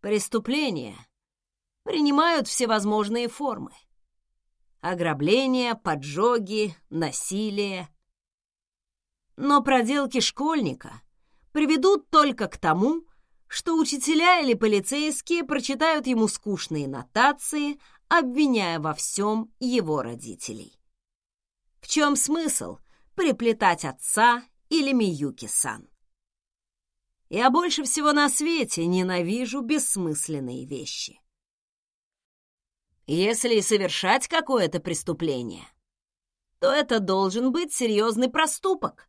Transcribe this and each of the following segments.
Преступления принимают всевозможные формы. Ограбления, поджоги, насилие. Но проделки школьника приведут только к тому, что учителя или полицейские прочитают ему скучные нотации, обвиняя во всем его родителей. В чем смысл приплетать отца или Миюки-сан? Я больше всего на свете ненавижу бессмысленные вещи. Если совершать какое-то преступление, то это должен быть серьезный проступок,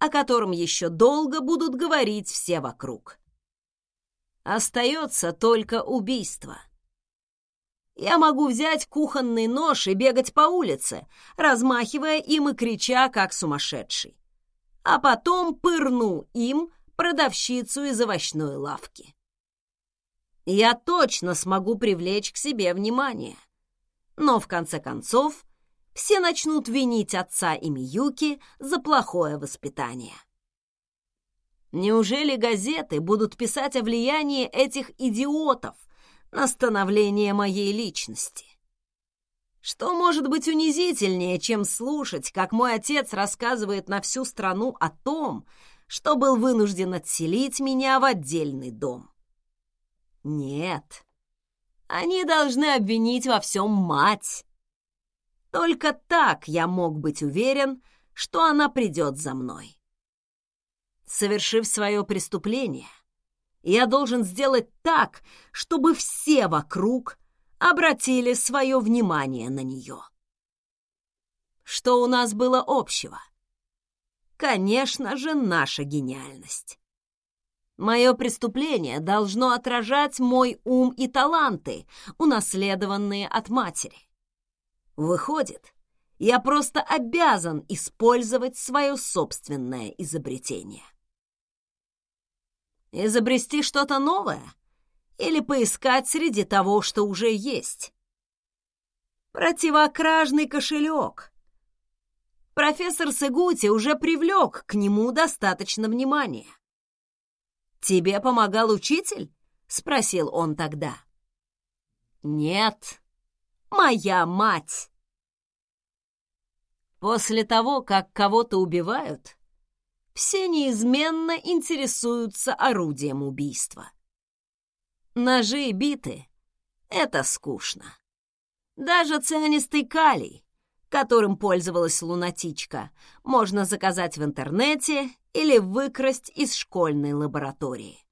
о котором еще долго будут говорить все вокруг. Остается только убийство. Я могу взять кухонный нож и бегать по улице, размахивая им и крича, как сумасшедший. А потом пырну им продавщицу из овощной лавки. Я точно смогу привлечь к себе внимание. Но в конце концов все начнут винить отца и Миюки за плохое воспитание. Неужели газеты будут писать о влиянии этих идиотов на становление моей личности? Что может быть унизительнее, чем слушать, как мой отец рассказывает на всю страну о том, что был вынужден отселить меня в отдельный дом. Нет, они должны обвинить во всем мать. Только так я мог быть уверен, что она придет за мной. Совершив свое преступление, я должен сделать так, чтобы все вокруг обратили свое внимание на нее. Что у нас было общего? Конечно же, наша гениальность. Мое преступление должно отражать мой ум и таланты, унаследованные от матери. Выходит, я просто обязан использовать свое собственное изобретение. Изобрести что-то новое или поискать среди того, что уже есть. Противокражный кошелек, профессор Сегути уже привлек к нему достаточно внимания. «Тебе помогал учитель?» — спросил он тогда. «Нет, моя мать!» После того, как кого-то убивают, все неизменно интересуются орудием убийства. Ножи и биты — это скучно. Даже цианистый калий которым пользовалась лунатичка, можно заказать в интернете или выкрасть из школьной лаборатории.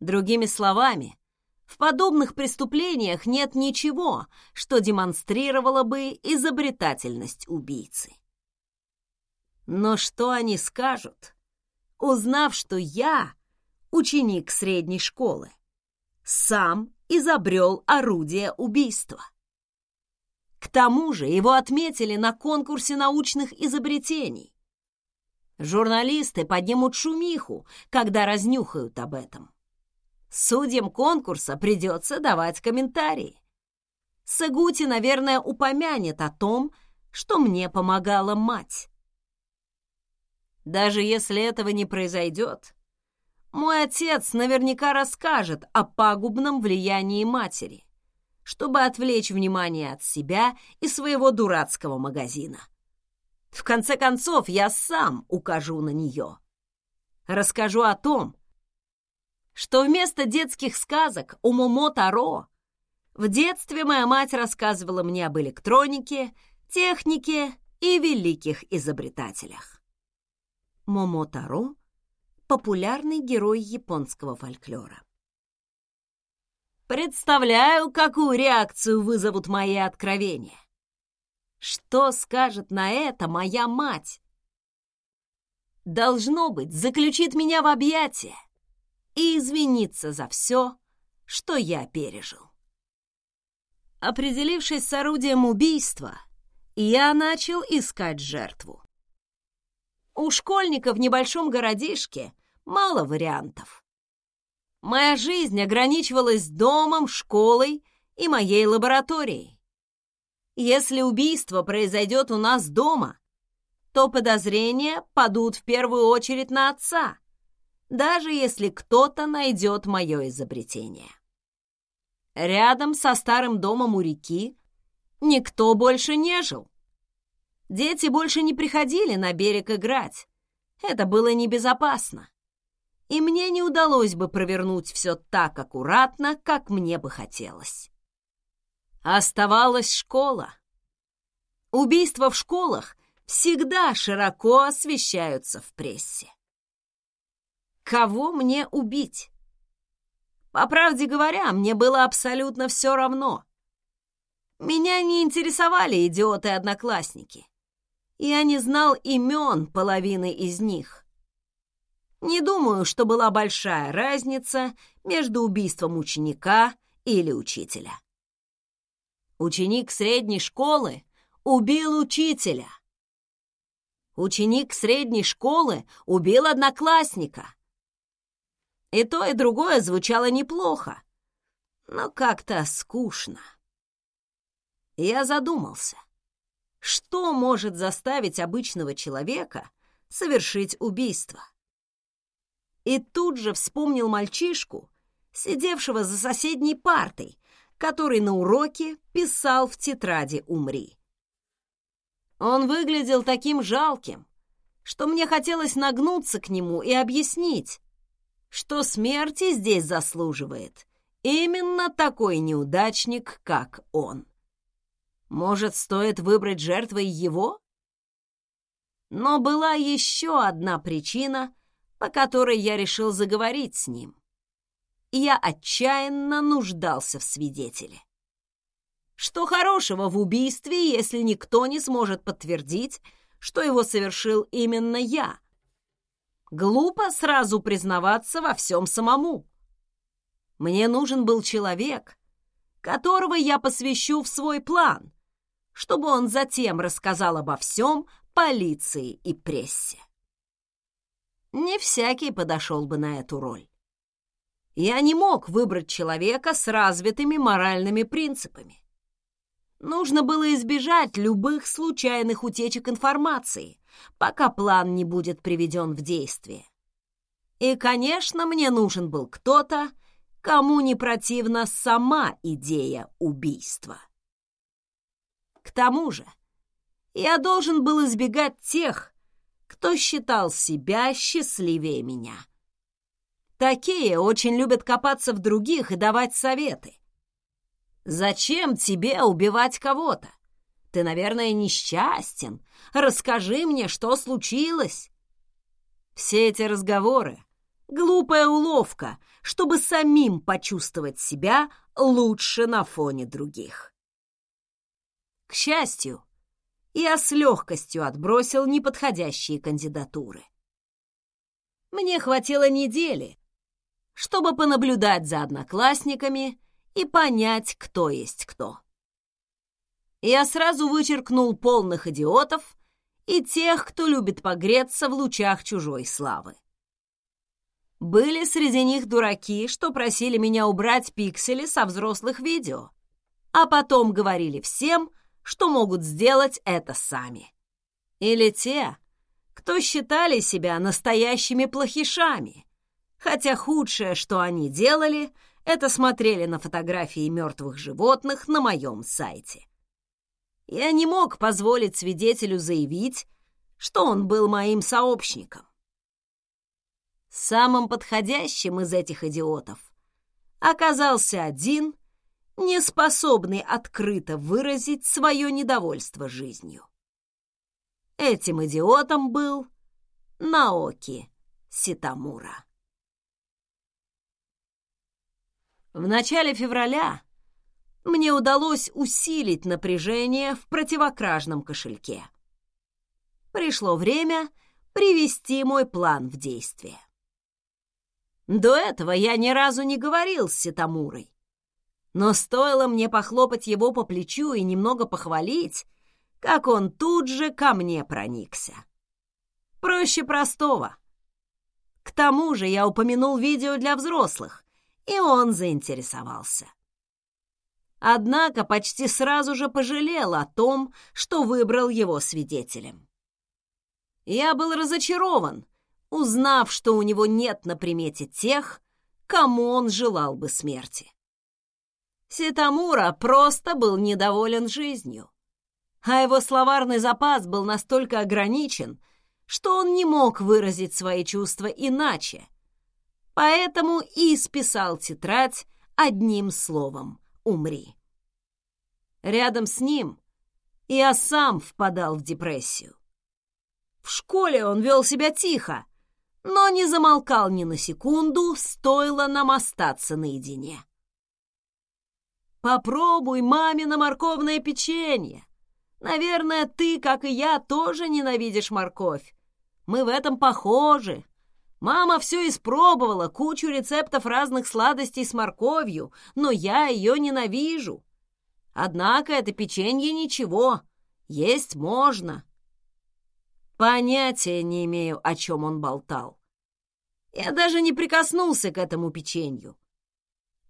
Другими словами, в подобных преступлениях нет ничего, что демонстрировало бы изобретательность убийцы. Но что они скажут, узнав, что я, ученик средней школы, сам изобрел орудие убийства? К тому же его отметили на конкурсе научных изобретений. Журналисты поднимут шумиху, когда разнюхают об этом. Судьям конкурса придется давать комментарии. Сагути, наверное, упомянет о том, что мне помогала мать. Даже если этого не произойдет, мой отец наверняка расскажет о пагубном влиянии матери чтобы отвлечь внимание от себя и своего дурацкого магазина. В конце концов, я сам укажу на нее. Расскажу о том, что вместо детских сказок о Момотаро в детстве моя мать рассказывала мне об электронике, технике и великих изобретателях. Момотаро — популярный герой японского фольклора. Представляю, какую реакцию вызовут мои откровения. Что скажет на это моя мать? Должно быть, заключит меня в объятия и извиниться за все, что я пережил. Определившись с орудием убийства, я начал искать жертву. У школьника в небольшом городишке мало вариантов. Моя жизнь ограничивалась домом, школой и моей лабораторией. Если убийство произойдет у нас дома, то подозрения падут в первую очередь на отца, даже если кто-то найдет мое изобретение. Рядом со старым домом у реки никто больше не жил. Дети больше не приходили на берег играть. Это было небезопасно. И мне не удалось бы провернуть все так аккуратно, как мне бы хотелось. Оставалась школа. Убийства в школах всегда широко освещаются в прессе. Кого мне убить? По правде говоря, мне было абсолютно все равно. Меня не интересовали идиоты-одноклассники. Я не знал имен половины из них. Не думаю, что была большая разница между убийством ученика или учителя. Ученик средней школы убил учителя. Ученик средней школы убил одноклассника. И то, и другое звучало неплохо, но как-то скучно. Я задумался, что может заставить обычного человека совершить убийство? И тут же вспомнил мальчишку, сидевшего за соседней партой, который на уроке писал в тетради «Умри». Он выглядел таким жалким, что мне хотелось нагнуться к нему и объяснить, что смерти здесь заслуживает именно такой неудачник, как он. Может, стоит выбрать жертвой его? Но была еще одна причина, по которой я решил заговорить с ним. Я отчаянно нуждался в свидетеле. Что хорошего в убийстве, если никто не сможет подтвердить, что его совершил именно я? Глупо сразу признаваться во всем самому. Мне нужен был человек, которого я посвящу в свой план, чтобы он затем рассказал обо всем полиции и прессе. Не всякий подошел бы на эту роль. Я не мог выбрать человека с развитыми моральными принципами. Нужно было избежать любых случайных утечек информации, пока план не будет приведен в действие. И, конечно, мне нужен был кто-то, кому не противна сама идея убийства. К тому же, я должен был избегать тех, кто считал себя счастливее меня. Такие очень любят копаться в других и давать советы. Зачем тебе убивать кого-то? Ты, наверное, несчастен. Расскажи мне, что случилось. Все эти разговоры — глупая уловка, чтобы самим почувствовать себя лучше на фоне других. К счастью, я с легкостью отбросил неподходящие кандидатуры. Мне хватило недели, чтобы понаблюдать за одноклассниками и понять, кто есть кто я сразу вычеркнул полных идиотов и тех, кто любит погреться в лучах чужой славы. Были среди них дураки, что просили меня убрать пиксели со взрослых видео, а потом говорили всем, что могут сделать это сами. Или те, кто считали себя настоящими плохишами, хотя худшее, что они делали, это смотрели на фотографии мертвых животных на моем сайте. Я не мог позволить свидетелю заявить, что он был моим сообщником. Самым подходящим из этих идиотов оказался один, не способный открыто выразить свое недовольство жизнью. Этим идиотом был Наоки Ситамура. В начале февраля мне удалось усилить напряжение в противокражном кошельке. Пришло время привести мой план в действие. До этого я ни разу не говорил с Ситамурой. Но стоило мне похлопать его по плечу и немного похвалить, как он тут же ко мне проникся. Проще простого. К тому же я упомянул видео для взрослых, и он заинтересовался. Однако почти сразу же пожалел о том, что выбрал его свидетелем. Я был разочарован, узнав, что у него нет на примете тех, кому он желал бы смерти. Ситамура просто был недоволен жизнью. А его словарный запас был настолько ограничен, что он не мог выразить свои чувства иначе. Поэтому и списал тетрадь одним словом «умри». Рядом с ним я сам впадал в депрессию. В школе он вел себя тихо, но не замолкал ни на секунду, стоило нам остаться наедине. «Попробуй мамино морковное печенье. Наверное, ты, как и я, тоже ненавидишь морковь. Мы в этом похожи. Мама все испробовала, кучу рецептов разных сладостей с морковью, но я ее ненавижу. Однако это печенье ничего, есть можно. Понятия не имею, о чем он болтал. Я даже не прикоснулся к этому печенью.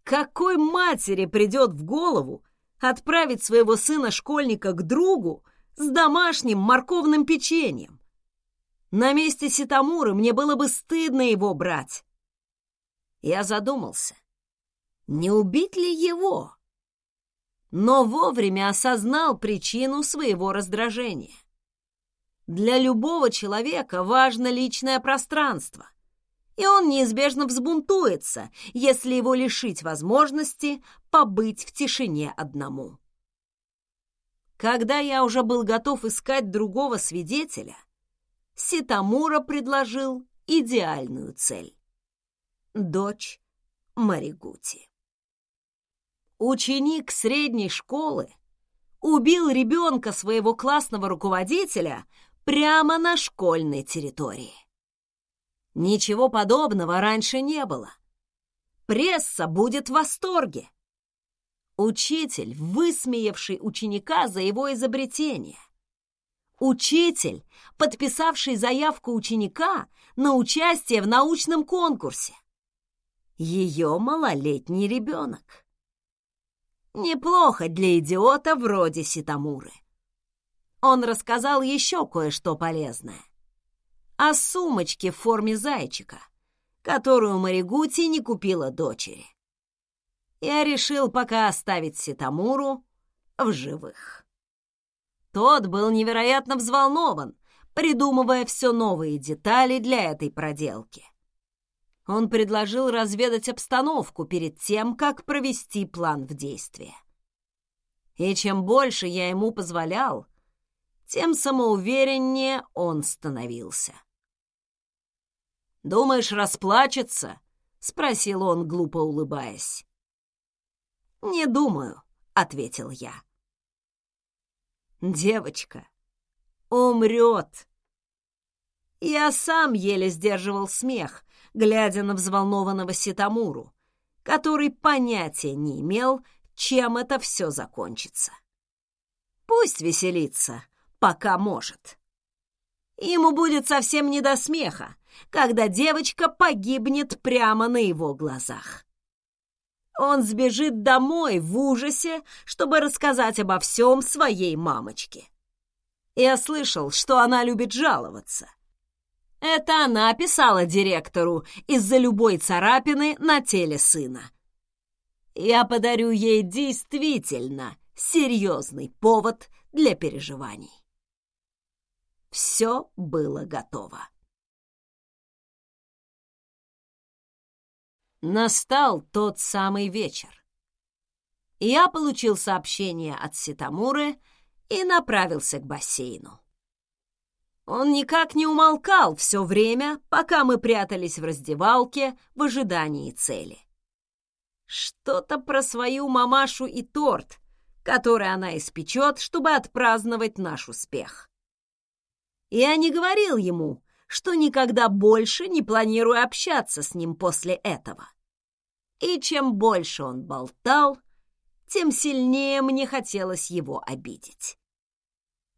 Какой матери придет в голову отправить своего сына-школьника к другу с домашним морковным печеньем? На месте Ситамуры мне было бы стыдно его брать. Я задумался, не убить ли его? Но вовремя осознал причину своего раздражения. Для любого человека важно личное пространство, и он неизбежно взбунтуется, если его лишить возможности побыть в тишине одному. Когда я уже был готов искать другого свидетеля, Ситамура предложил идеальную цель — дочь Маригути. Ученик средней школы убил ребенка своего классного руководителя прямо на школьной территории. Ничего подобного раньше не было. Пресса будет в восторге. Учитель, высмеявший ученика за его изобретение. Учитель, подписавший заявку ученика на участие в научном конкурсе. Ее малолетний ребенок. Неплохо для идиота вроде Ситамуры. Он рассказал еще кое-что полезное о сумочке в форме зайчика, которую Маригути не купила дочери. Я решил пока оставить Ситамуру в живых. Тот был невероятно взволнован, придумывая все новые детали для этой проделки. Он предложил разведать обстановку перед тем, как провести план в действие. И чем больше я ему позволял, тем самоувереннее он становился. «Думаешь, расплачется?» — спросил он, глупо улыбаясь. «Не думаю», — ответил я. «Девочка умрет». Я сам еле сдерживал смех, глядя на взволнованного Ситамуру, который понятия не имел, чем это все закончится. Пусть веселится, пока может. Ему будет совсем не до смеха, когда девочка погибнет прямо на его глазах. Он сбежит домой в ужасе, чтобы рассказать обо всем своей мамочке. Я слышал, что она любит жаловаться. Это она писала директору из-за любой царапины на теле сына. Я подарю ей действительно серьезный повод для переживаний. Все было готово. Настал тот самый вечер. Я получил сообщение от Ситамуры и направился к бассейну. Он никак не умолкал все время, пока мы прятались в раздевалке в ожидании цели. Что-то про свою мамашу и торт, который она испечет, чтобы отпраздновать наш успех. Я не говорил ему, что никогда больше не планирую общаться с ним после этого. И чем больше он болтал, тем сильнее мне хотелось его обидеть.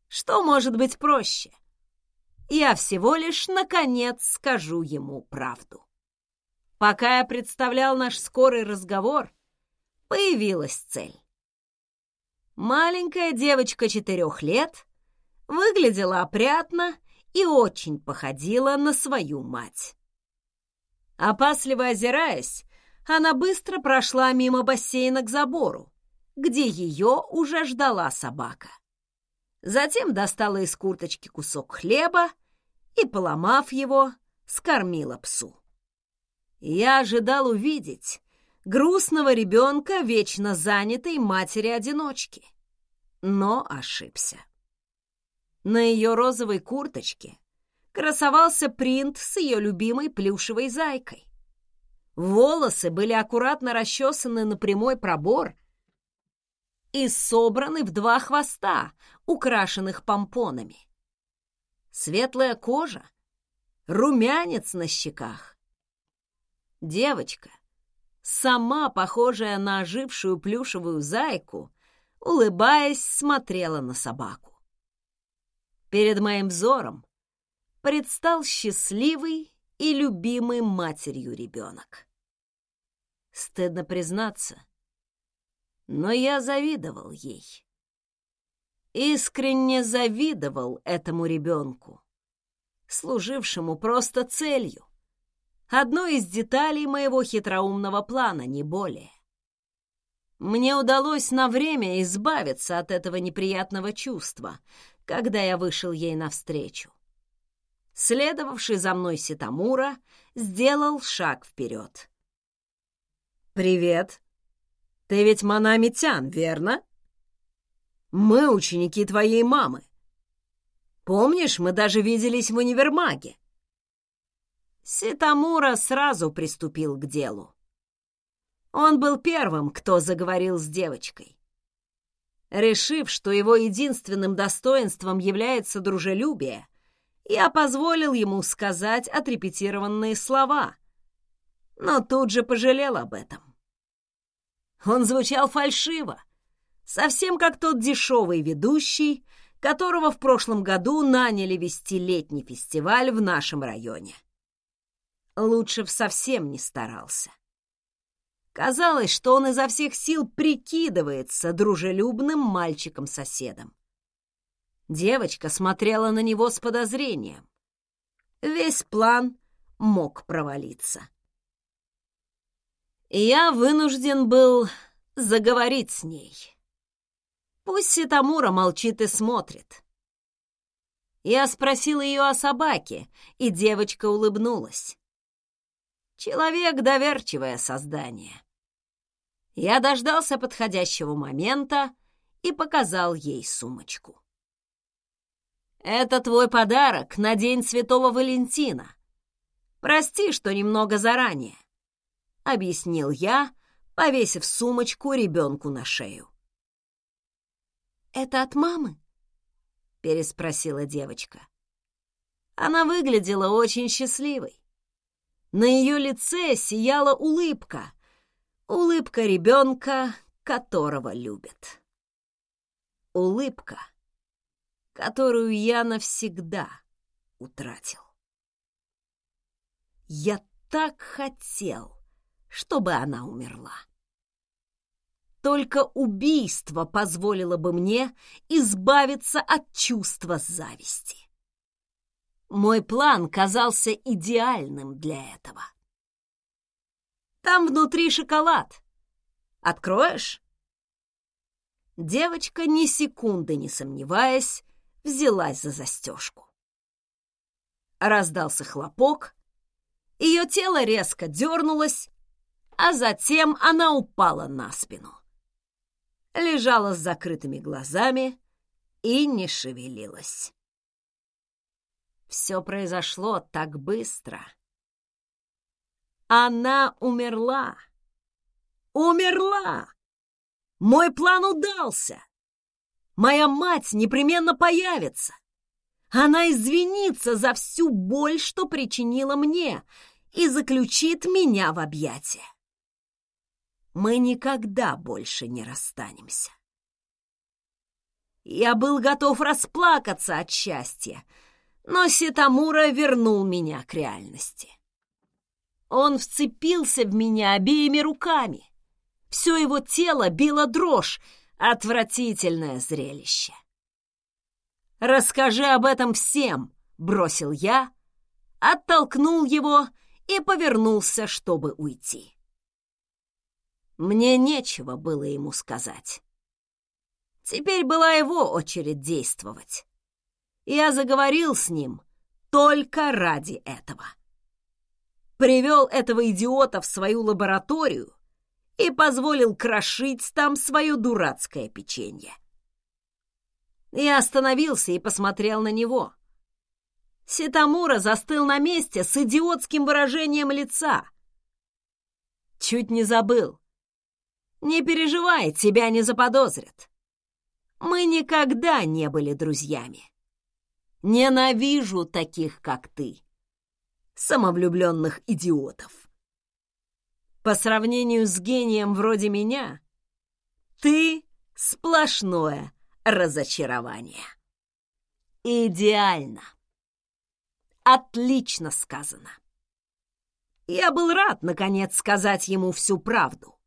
Что может быть проще? Я всего лишь, наконец, скажу ему правду. Пока я представлял наш скорый разговор, появилась цель. Маленькая девочка четырех лет выглядела опрятно и очень походила на свою мать. Опасливо озираясь, она быстро прошла мимо бассейна к забору, где ее уже ждала собака. Затем достала из курточки кусок хлеба и, поломав его, скормила псу. Я ожидал увидеть грустного ребенка, вечно занятой матери-одиночки, но ошибся. На ее розовой курточке красовался принт с ее любимой плюшевой зайкой. Волосы были аккуратно расчесаны на прямой пробор и собраны в два хвоста, украшенных помпонами. Светлая кожа, румянец на щеках. Девочка, сама похожая на ожившую плюшевую зайку, улыбаясь, смотрела на собаку. Перед моим взором предстал счастливый и любимый матерью ребенок. Стыдно признаться, но я завидовал ей. Искренне завидовал этому ребенку, служившему просто целью, одной из деталей моего хитроумного плана, не более. Мне удалось на время избавиться от этого неприятного чувства, когда я вышел ей навстречу. Следовавший за мной Ситамура сделал шаг вперед. «Привет. Ты ведь Манамитян, верно? Мы ученики твоей мамы. Помнишь, мы даже виделись в универмаге?» Ситамура сразу приступил к делу. Он был первым, кто заговорил с девочкой. Решив, что его единственным достоинством является дружелюбие, я позволил ему сказать отрепетированные слова, но тут же пожалел об этом. Он звучал фальшиво, совсем как тот дешевый ведущий, которого в прошлом году наняли вести летний фестиваль в нашем районе. Лучше б совсем не старался. Казалось, что он изо всех сил прикидывается дружелюбным мальчиком-соседом. Девочка смотрела на него с подозрением. Весь план мог провалиться. Я вынужден был заговорить с ней. Пусть Ситамура молчит и смотрит. Я спросил ее о собаке, и девочка улыбнулась. Человек — доверчивое создание. Я дождался подходящего момента и показал ей сумочку. Это твой подарок на День Святого Валентина. Прости, что немного заранее, — объяснил я, повесив сумочку ребенку на шею. «Это от мамы?» — переспросила девочка. Она выглядела очень счастливой. На ее лице сияла улыбка, улыбка ребенка, которого любят. Улыбка — которую я навсегда утратил. Я так хотел, чтобы она умерла. Только убийство позволило бы мне избавиться от чувства зависти. Мой план казался идеальным для этого. Там внутри шоколад. Откроешь? Девочка, ни секунды не сомневаясь, взялась за застежку. Раздался хлопок, ее тело резко дернулось, а затем она упала на спину. Лежала с закрытыми глазами и не шевелилась. Все произошло так быстро. Она умерла. Умерла! Мой план удался! Моя мать непременно появится. Она извинится за всю боль, что причинила мне, и заключит меня в объятия. Мы никогда больше не расстанемся. Я был готов расплакаться от счастья, но Ситамура вернул меня к реальности. Он вцепился в меня обеими руками. Все его тело било дрожь, Отвратительное зрелище. «Расскажи об этом всем!» — бросил я, оттолкнул его и повернулся, чтобы уйти. Мне нечего было ему сказать. Теперь была его очередь действовать. Я заговорил с ним только ради этого. Привел этого идиота в свою лабораторию и позволил крошить там свое дурацкое печенье. Я остановился и посмотрел на него. Ситамура застыл на месте с идиотским выражением лица. Чуть не забыл. Не переживай, тебя не заподозрят. Мы никогда не были друзьями. Ненавижу таких, как ты, самовлюбленных идиотов. По сравнению с гением вроде меня, ты сплошное разочарование. Идеально. Отлично сказано. Я был рад, наконец, сказать ему всю правду.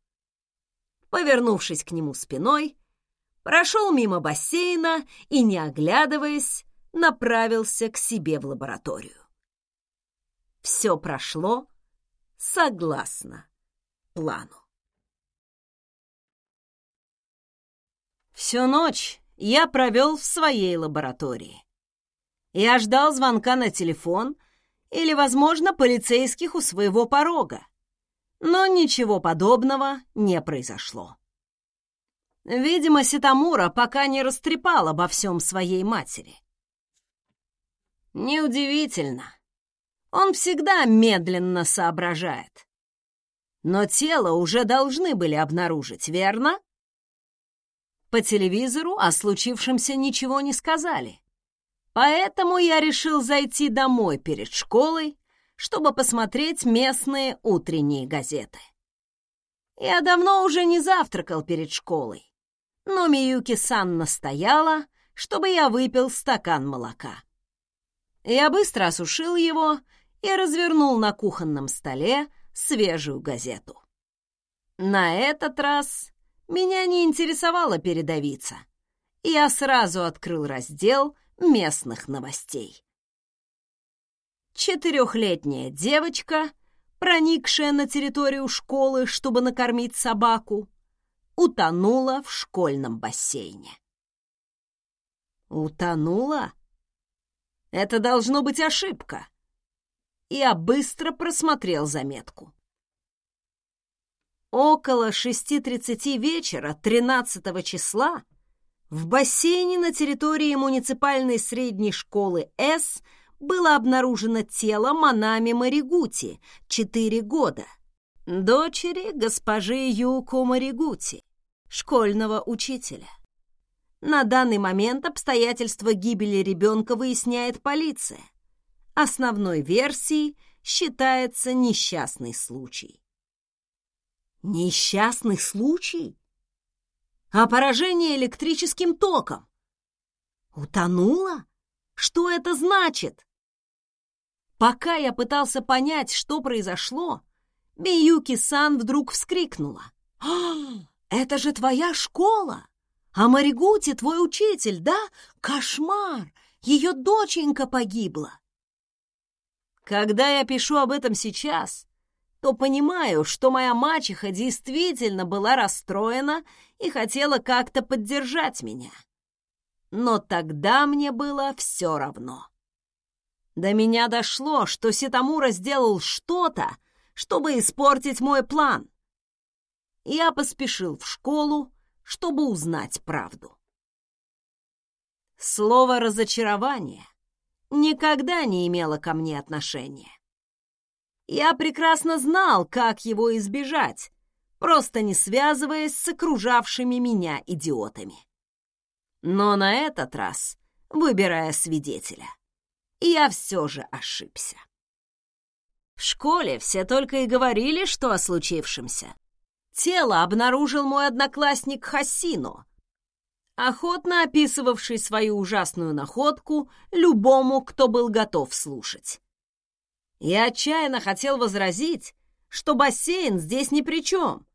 Повернувшись к нему спиной, прошел мимо бассейна и, не оглядываясь, направился к себе в лабораторию. Все прошло согласно плану. Всю ночь я провел в своей лаборатории. Я ждал звонка на телефон или, возможно, полицейских у своего порога. Но ничего подобного не произошло. Видимо, Ситамура пока не растрепал обо всем своей матери. Неудивительно. Он всегда медленно соображает. Но тело уже должны были обнаружить, верно? По телевизору о случившемся ничего не сказали. Поэтому я решил зайти домой перед школой, чтобы посмотреть местные утренние газеты. Я давно уже не завтракал перед школой но Миюки-сан настояла, чтобы я выпил стакан молока. Я быстро осушил его и развернул на кухонном столе свежую газету. На этот раз меня не интересовала передовица. Я сразу открыл раздел местных новостей. Четырехлетняя девочка, проникшая на территорию школы, чтобы накормить собаку, утонула в школьном бассейне. Утонула? Это должно быть ошибка. Я быстро просмотрел заметку. Около 6.30 вечера 13 числа в бассейне на территории муниципальной средней школы С было обнаружено тело Манами Маригути, 4 года, дочери госпожи Юко Маригути школьного учителя. На данный момент обстоятельства гибели ребенка выясняет полиция. Основной версией считается несчастный случай. Несчастный случай? А поражение электрическим током? Утонула? Что это значит? Пока я пытался понять, что произошло, Миюки-сан вдруг вскрикнула. «А, это же твоя школа! А Маригути твой учитель, да? Кошмар! Ее доченька погибла!» Когда я пишу об этом сейчас, то понимаю, что моя мачеха действительно была расстроена и хотела как-то поддержать меня. Но тогда мне было все равно. До меня дошло, что Ситамура сделал что-то, чтобы испортить мой план я поспешил в школу, чтобы узнать правду. Слово «разочарование» никогда не имело ко мне отношения. Я прекрасно знал, как его избежать, просто не связываясь с окружавшими меня идиотами. Но на этот раз, выбирая свидетеля, я все же ошибся. В школе все только и говорили, что о случившемся. Тело обнаружил мой одноклассник Хасино, охотно описывавший свою ужасную находку любому, кто был готов слушать. Я отчаянно хотел возразить, что бассейн здесь ни при чем.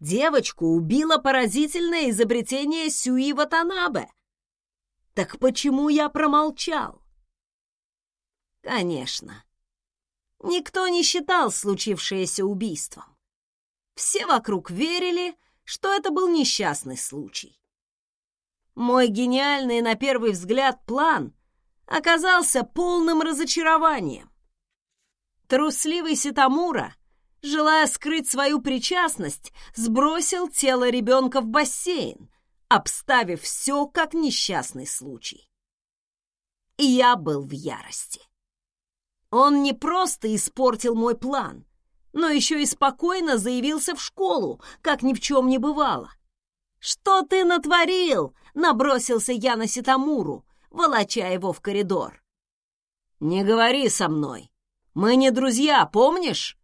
Девочку убило поразительное изобретение Сюи Ватанабе. Так почему я промолчал? Конечно, никто не считал случившееся убийством. Все вокруг верили, что это был несчастный случай. Мой гениальный на первый взгляд план оказался полным разочарованием. Трусливый Ситамура, желая скрыть свою причастность, сбросил тело ребенка в бассейн, обставив все как несчастный случай. И я был в ярости. Он не просто испортил мой план, но еще и спокойно заявился в школу, как ни в чем не бывало. «Что ты натворил?» — набросился я на Ситамуру, волоча его в коридор. «Не говори со мной. Мы не друзья, помнишь?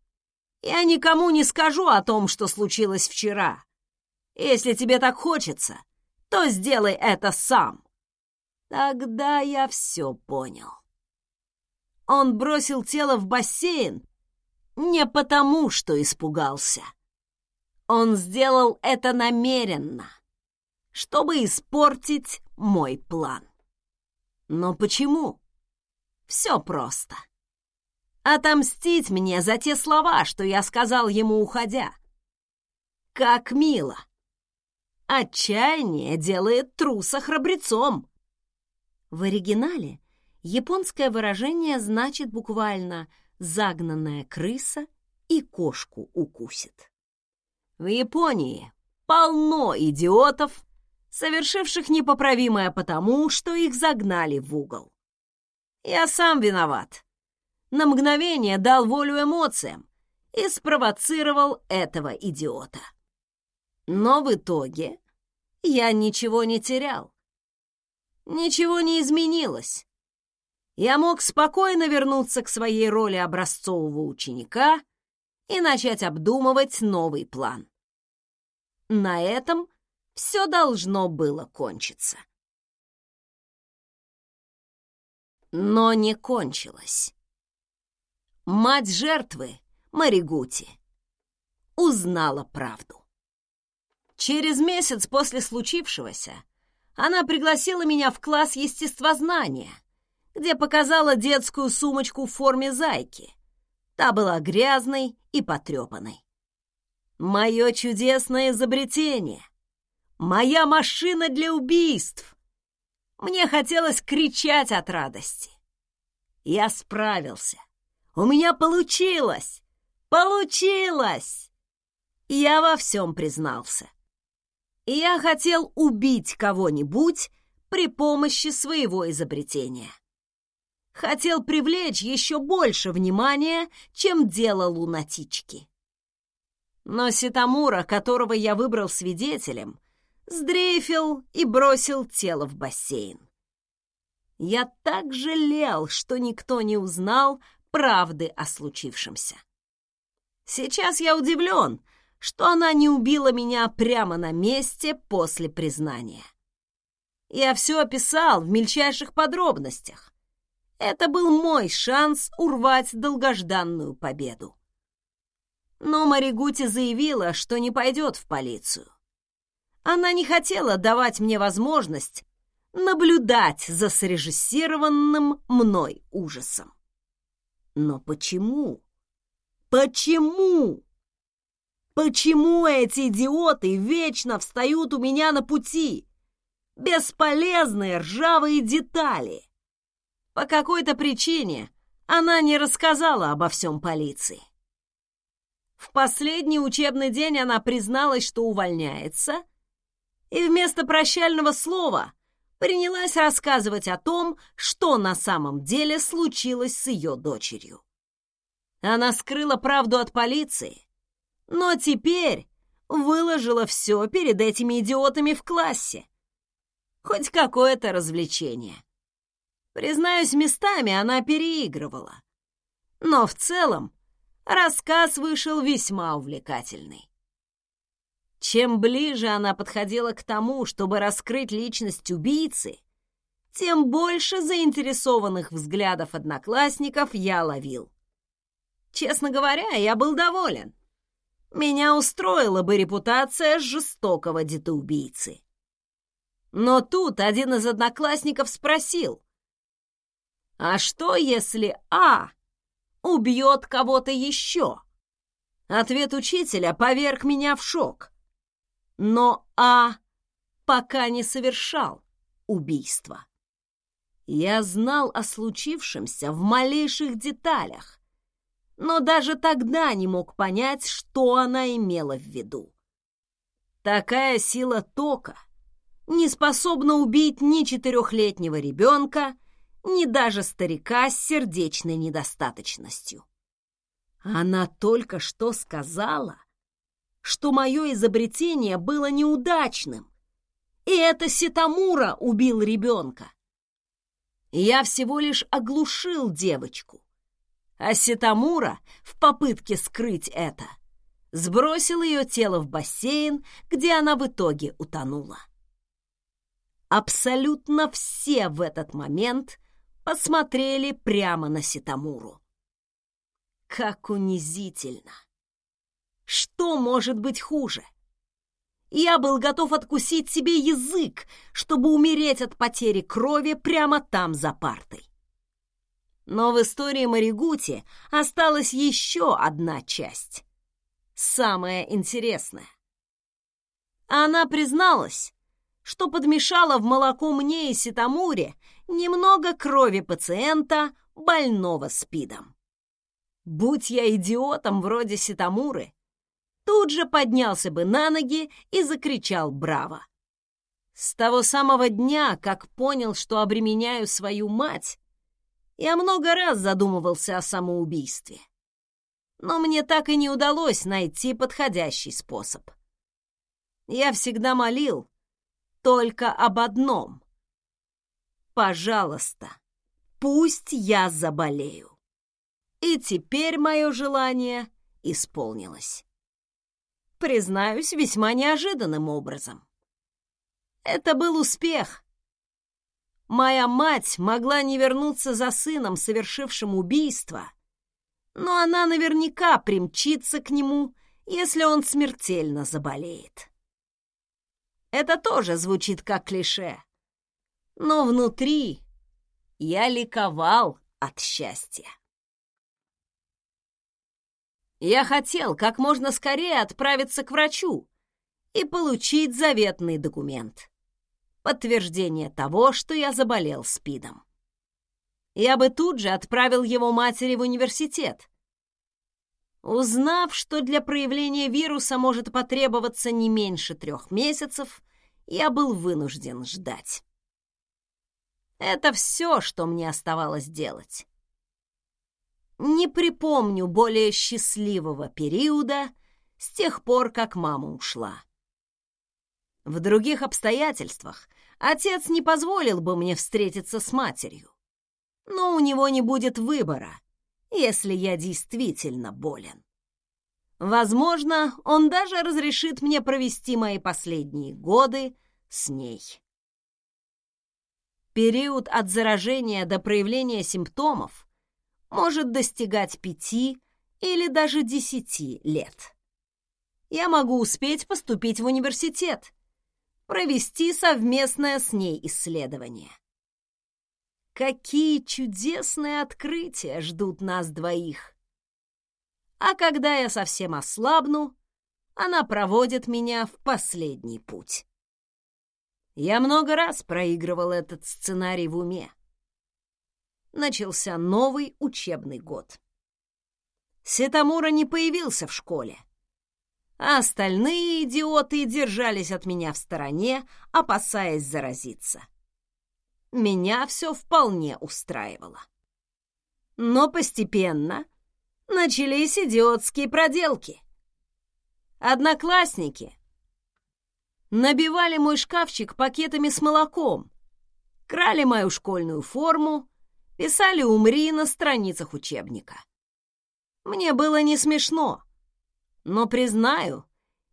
Я никому не скажу о том, что случилось вчера. Если тебе так хочется, то сделай это сам». Тогда я все понял. Он бросил тело в бассейн не потому, что испугался. Он сделал это намеренно, чтобы испортить мой план. Но почему? Все просто. Отомстить мне за те слова, что я сказал ему, уходя. Как мило. Отчаяние делает труса храбрецом. В оригинале японское выражение значит буквально «загнанная крыса и кошку укусит». В Японии полно идиотов, совершивших непоправимое потому, что их загнали в угол. Я сам виноват. На мгновение дал волю эмоциям и спровоцировал этого идиота. Но в итоге я ничего не терял. Ничего не изменилось. Я мог спокойно вернуться к своей роли образцового ученика и начать обдумывать новый план. На этом все должно было кончиться. Но не кончилось. Мать жертвы, Маригути, узнала правду. Через месяц после случившегося она пригласила меня в класс естествознания, где показала детскую сумочку в форме зайки. Та была грязной и потрепанной. Мое чудесное изобретение. Моя машина для убийств. Мне хотелось кричать от радости. Я справился. У меня получилось! Получилось! Я во всем признался я хотел убить кого-нибудь при помощи своего изобретения. Хотел привлечь еще больше внимания, чем делал лунатички. Но Ситамура, которого я выбрал свидетелем, сдрейфил и бросил тело в бассейн. Я так жалел, что никто не узнал правды о случившемся. Сейчас я удивлен, что она не убила меня прямо на месте после признания. Я все описал в мельчайших подробностях. Это был мой шанс урвать долгожданную победу. Но Маригути заявила, что не пойдет в полицию. Она не хотела давать мне возможность наблюдать за срежиссированным мной ужасом. Но почему? Почему? Почему эти идиоты вечно встают у меня на пути? Бесполезные ржавые детали. По какой-то причине она не рассказала обо всем полиции. В последний учебный день она призналась, что увольняется, и вместо прощального слова принялась рассказывать о том, что на самом деле случилось с ее дочерью. Она скрыла правду от полиции, но теперь выложила все перед этими идиотами в классе. Хоть какое-то развлечение. Признаюсь, местами она переигрывала. Но в целом рассказ вышел весьма увлекательный. Чем ближе она подходила к тому, чтобы раскрыть личность убийцы, тем больше заинтересованных взглядов одноклассников я ловил. Честно говоря, я был доволен меня устроила бы репутация жестокого детоубийцы. Но тут один из одноклассников спросил, «А что, если А убьет кого-то еще?» Ответ учителя поверг меня в шок. Но А пока не совершал убийство. Я знал о случившемся в малейших деталях, но даже тогда не мог понять, что она имела в виду. Такая сила тока не способна убить ни четырехлетнего ребенка, ни даже старика с сердечной недостаточностью. Она только что сказала, что мое изобретение было неудачным, и это Ситамура убил ребенка. Я всего лишь оглушил девочку, а Ситамура в попытке скрыть это сбросил ее тело в бассейн, где она в итоге утонула. Абсолютно все в этот момент посмотрели прямо на Ситамуру. Как унизительно! Что может быть хуже? Я был готов откусить себе язык, чтобы умереть от потери крови прямо там за партой. Но в истории Маригути осталась еще одна часть. Самая интересная. Она призналась, что подмешала в молоко мне и Ситамуре немного крови пациента, больного СПИДом. Будь я идиотом вроде Ситамуры, тут же поднялся бы на ноги и закричал «Браво!». С того самого дня, как понял, что обременяю свою мать, я много раз задумывался о самоубийстве. Но мне так и не удалось найти подходящий способ. Я всегда молил только об одном. Пожалуйста, пусть я заболею. И теперь мое желание исполнилось. Признаюсь, весьма неожиданным образом. Это был успех. Моя мать могла не вернуться за сыном, совершившим убийство, но она наверняка примчится к нему, если он смертельно заболеет. Это тоже звучит как клише, но внутри я ликовал от счастья. Я хотел как можно скорее отправиться к врачу и получить заветный документ. Подтверждение того, что я заболел СПИДом. Я бы тут же отправил его матери в университет. Узнав, что для проявления вируса может потребоваться не меньше трех месяцев, я был вынужден ждать. Это все, что мне оставалось делать не припомню более счастливого периода с тех пор, как мама ушла. В других обстоятельствах отец не позволил бы мне встретиться с матерью. Но у него не будет выбора, если я действительно болен. Возможно, он даже разрешит мне провести мои последние годы с ней. Период от заражения до проявления симптомов может достигать пяти или даже десяти лет. Я могу успеть поступить в университет, провести совместное с ней исследование. Какие чудесные открытия ждут нас двоих! А когда я совсем ослабну, она проводит меня в последний путь. Я много раз проигрывал этот сценарий в уме начался новый учебный год. Сетамура не появился в школе, а остальные идиоты держались от меня в стороне, опасаясь заразиться. Меня все вполне устраивало. Но постепенно начались идиотские проделки. Одноклассники набивали мой шкафчик пакетами с молоком, крали мою школьную форму писали «умри» на страницах учебника. Мне было не смешно, но, признаю,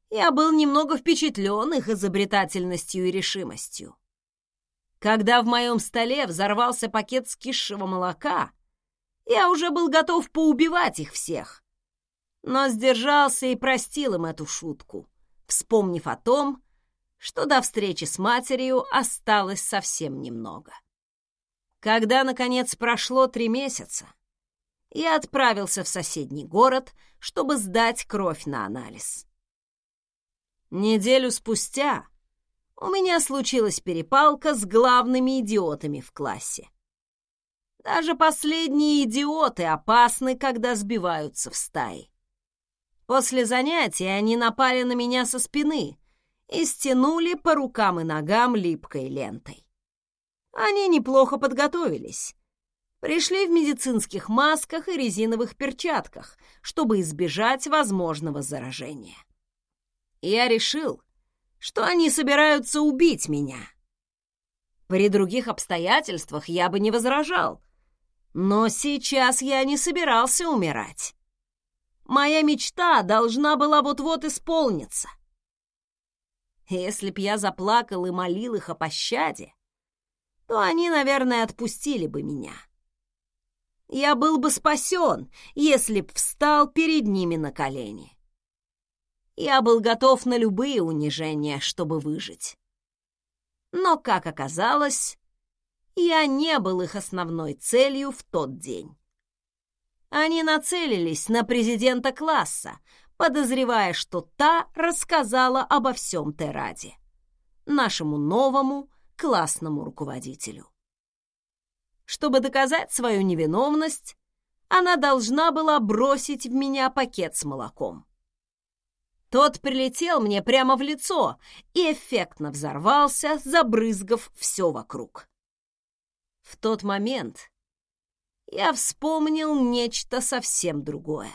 я был немного впечатлен их изобретательностью и решимостью. Когда в моем столе взорвался пакет скисшего молока, я уже был готов поубивать их всех, но сдержался и простил им эту шутку, вспомнив о том, что до встречи с матерью осталось совсем немного. Когда, наконец, прошло три месяца, я отправился в соседний город, чтобы сдать кровь на анализ. Неделю спустя у меня случилась перепалка с главными идиотами в классе. Даже последние идиоты опасны, когда сбиваются в стаи. После занятия они напали на меня со спины и стянули по рукам и ногам липкой лентой. Они неплохо подготовились. Пришли в медицинских масках и резиновых перчатках, чтобы избежать возможного заражения. Я решил, что они собираются убить меня. При других обстоятельствах я бы не возражал, но сейчас я не собирался умирать. Моя мечта должна была вот-вот исполниться. Если б я заплакал и молил их о пощаде, то они, наверное, отпустили бы меня. Я был бы спасен, если б встал перед ними на колени. Я был готов на любые унижения, чтобы выжить. Но, как оказалось, я не был их основной целью в тот день. Они нацелились на президента класса, подозревая, что та рассказала обо всем Тераде, нашему новому классному руководителю. Чтобы доказать свою невиновность, она должна была бросить в меня пакет с молоком. Тот прилетел мне прямо в лицо и эффектно взорвался, забрызгав все вокруг. В тот момент я вспомнил нечто совсем другое.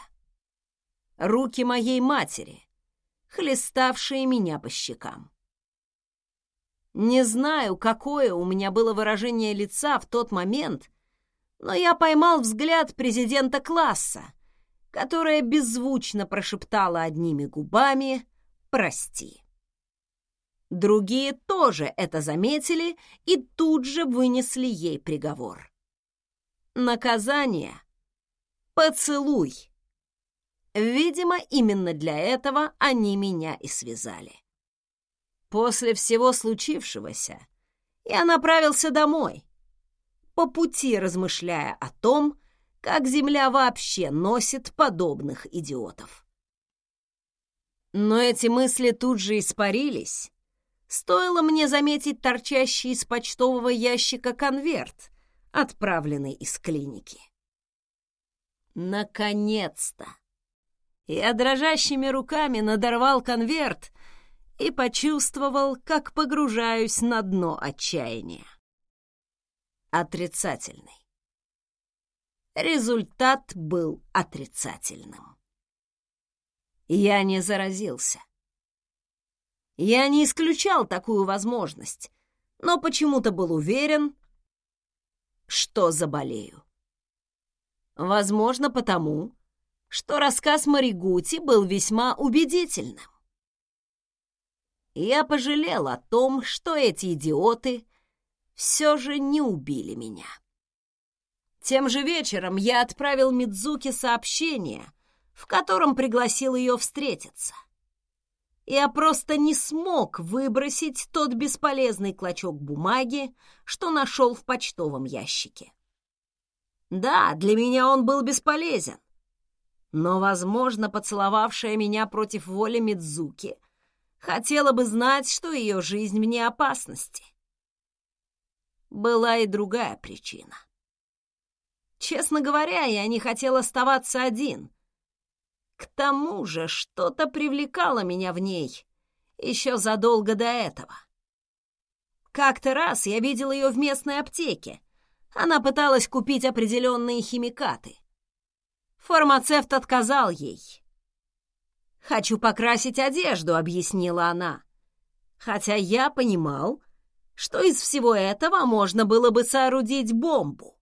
Руки моей матери, хлеставшие меня по щекам. Не знаю, какое у меня было выражение лица в тот момент, но я поймал взгляд президента класса, которая беззвучно прошептала одними губами «Прости». Другие тоже это заметили и тут же вынесли ей приговор. Наказание — поцелуй. Видимо, именно для этого они меня и связали. После всего случившегося я направился домой, по пути размышляя о том, как Земля вообще носит подобных идиотов. Но эти мысли тут же испарились. Стоило мне заметить торчащий из почтового ящика конверт, отправленный из клиники. Наконец-то! Я дрожащими руками надорвал конверт и почувствовал, как погружаюсь на дно отчаяния. Отрицательный. Результат был отрицательным. Я не заразился. Я не исключал такую возможность, но почему-то был уверен, что заболею. Возможно, потому, что рассказ Маригути был весьма убедительным. Я пожалел о том, что эти идиоты все же не убили меня. Тем же вечером я отправил Мидзуки сообщение, в котором пригласил ее встретиться. Я просто не смог выбросить тот бесполезный клочок бумаги, что нашел в почтовом ящике. Да, для меня он был бесполезен. Но, возможно, поцеловавшая меня против воли Мидзуки хотела бы знать, что ее жизнь вне опасности. Была и другая причина. Честно говоря, я не хотел оставаться один. К тому же что-то привлекало меня в ней еще задолго до этого. Как-то раз я видел ее в местной аптеке. Она пыталась купить определенные химикаты. Фармацевт отказал ей. «Хочу покрасить одежду», — объяснила она. Хотя я понимал, что из всего этого можно было бы соорудить бомбу.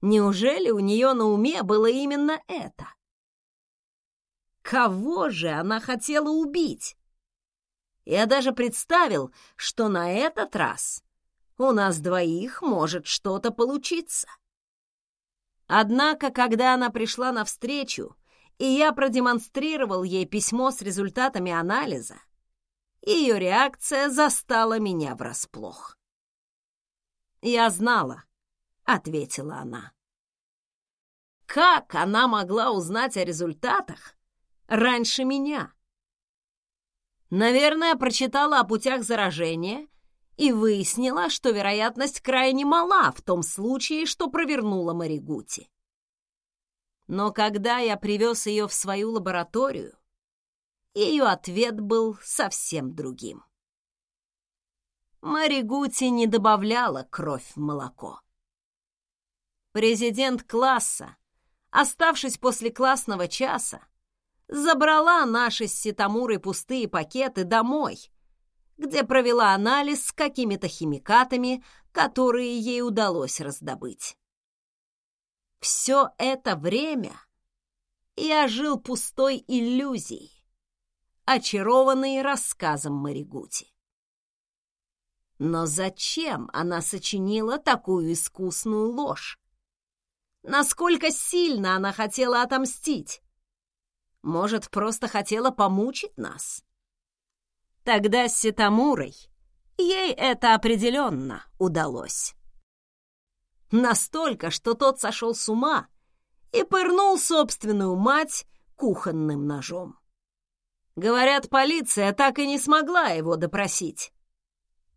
Неужели у нее на уме было именно это? Кого же она хотела убить? Я даже представил, что на этот раз у нас двоих может что-то получиться. Однако, когда она пришла навстречу, и я продемонстрировал ей письмо с результатами анализа, ее реакция застала меня врасплох. Я знала, ответила она. Как она могла узнать о результатах раньше меня? Наверное, прочитала о путях заражения и выяснила, что вероятность крайне мала в том случае, что провернула Маригути. Но когда я привез ее в свою лабораторию, ее ответ был совсем другим. Маригути не добавляла кровь в молоко. Президент класса, оставшись после классного часа, забрала наши с Ситамурой пустые пакеты домой, где провела анализ с какими-то химикатами, которые ей удалось раздобыть. Все это время я жил пустой иллюзией, очарованный рассказом Маригути. Но зачем она сочинила такую искусную ложь? Насколько сильно она хотела отомстить? Может, просто хотела помучить нас? Тогда с Ситамурой ей это определенно удалось. Настолько, что тот сошел с ума и пырнул собственную мать кухонным ножом. Говорят, полиция так и не смогла его допросить.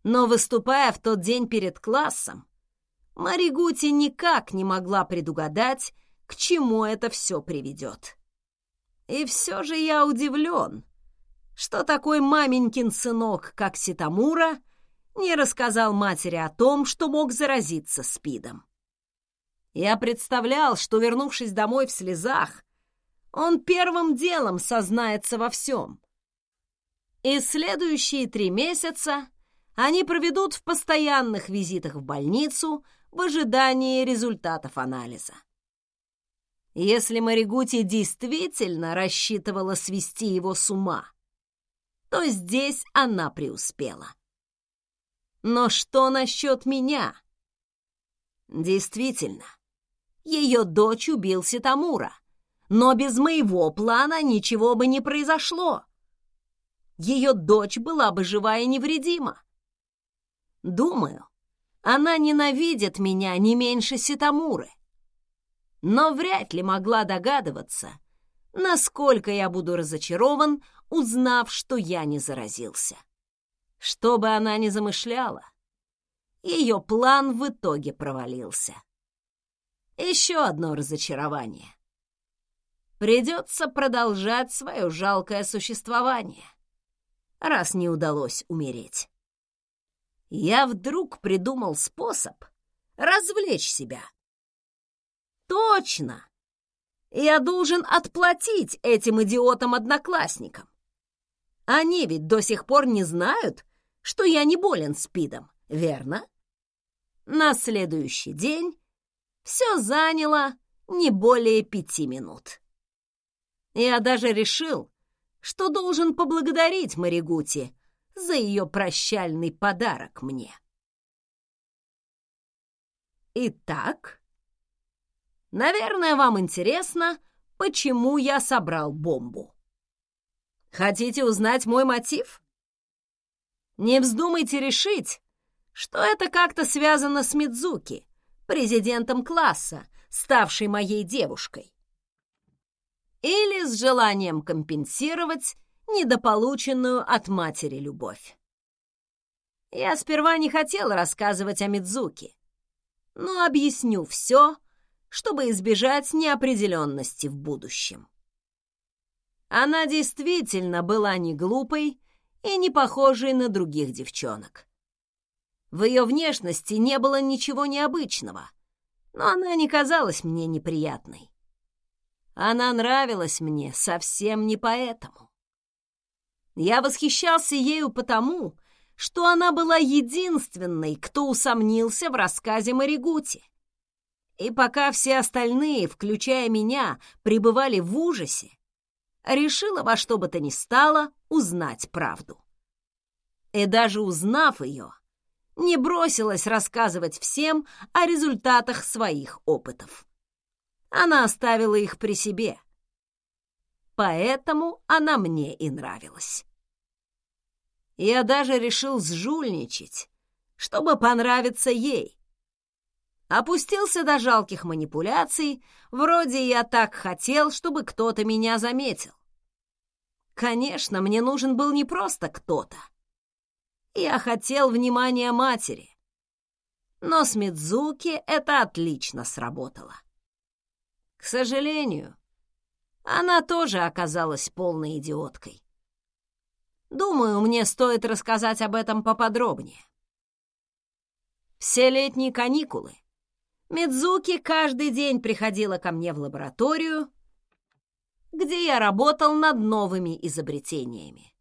Но, выступая в тот день перед классом, Маригути никак не могла предугадать, к чему это все приведет. И все же я удивлен, что такой маменькин сынок, как Ситамура, не рассказал матери о том, что мог заразиться СПИДом. Я представлял, что, вернувшись домой в слезах, он первым делом сознается во всем. И следующие три месяца они проведут в постоянных визитах в больницу в ожидании результатов анализа. Если Маригути действительно рассчитывала свести его с ума, то здесь она преуспела. Но что насчет меня? Действительно, ее дочь убил Ситамура, но без моего плана ничего бы не произошло. Ее дочь была бы жива и невредима. Думаю, она ненавидит меня не меньше Ситамуры но вряд ли могла догадываться, насколько я буду разочарован, узнав, что я не заразился. Что бы она ни замышляла, ее план в итоге провалился. Еще одно разочарование. Придется продолжать свое жалкое существование, раз не удалось умереть. Я вдруг придумал способ развлечь себя — Точно! Я должен отплатить этим идиотам-одноклассникам. Они ведь до сих пор не знают, что я не болен СПИДом, верно? На следующий день все заняло не более пяти минут. Я даже решил, что должен поблагодарить Маригути за ее прощальный подарок мне. Итак, Наверное, вам интересно, почему я собрал бомбу. Хотите узнать мой мотив? Не вздумайте решить, что это как-то связано с Мидзуки, президентом класса, ставшей моей девушкой. Или с желанием компенсировать недополученную от матери любовь. Я сперва не хотела рассказывать о Мидзуки, но объясню все, чтобы избежать неопределенности в будущем. Она действительно была не глупой и не похожей на других девчонок. В ее внешности не было ничего необычного, но она не казалась мне неприятной. Она нравилась мне совсем не поэтому. Я восхищался ею потому, что она была единственной, кто усомнился в рассказе Маригути. И пока все остальные, включая меня, пребывали в ужасе, решила во что бы то ни стало узнать правду. И даже узнав ее, не бросилась рассказывать всем о результатах своих опытов. Она оставила их при себе. Поэтому она мне и нравилась. Я даже решил сжульничать, чтобы понравиться ей, Опустился до жалких манипуляций, вроде я так хотел, чтобы кто-то меня заметил. Конечно, мне нужен был не просто кто-то. Я хотел внимания матери. Но с Мидзуки это отлично сработало. К сожалению, она тоже оказалась полной идиоткой. Думаю, мне стоит рассказать об этом поподробнее. Все летние каникулы Мидзуки каждый день приходила ко мне в лабораторию, где я работал над новыми изобретениями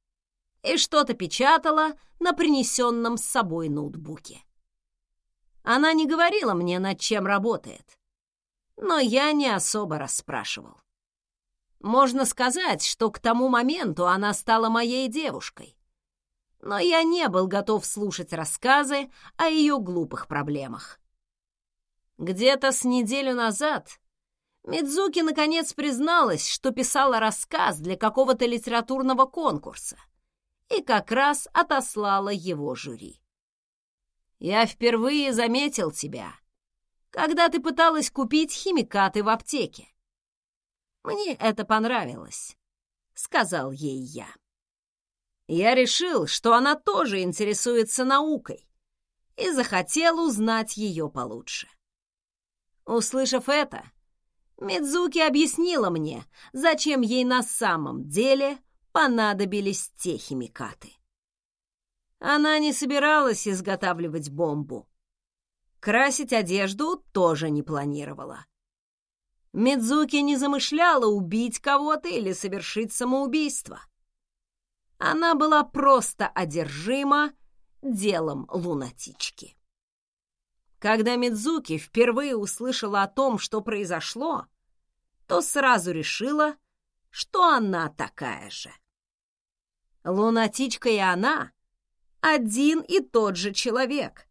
и что-то печатала на принесенном с собой ноутбуке. Она не говорила мне, над чем работает, но я не особо расспрашивал. Можно сказать, что к тому моменту она стала моей девушкой, но я не был готов слушать рассказы о ее глупых проблемах. Где-то с неделю назад Мидзуки наконец призналась, что писала рассказ для какого-то литературного конкурса и как раз отослала его жюри. «Я впервые заметил тебя, когда ты пыталась купить химикаты в аптеке. Мне это понравилось», — сказал ей я. Я решил, что она тоже интересуется наукой и захотел узнать ее получше. Услышав это, Мидзуки объяснила мне, зачем ей на самом деле понадобились те химикаты. Она не собиралась изготавливать бомбу. Красить одежду тоже не планировала. Мидзуки не замышляла убить кого-то или совершить самоубийство. Она была просто одержима делом лунатички. Когда Мидзуки впервые услышала о том, что произошло, то сразу решила, что она такая же. Лунатичка и она — один и тот же человек.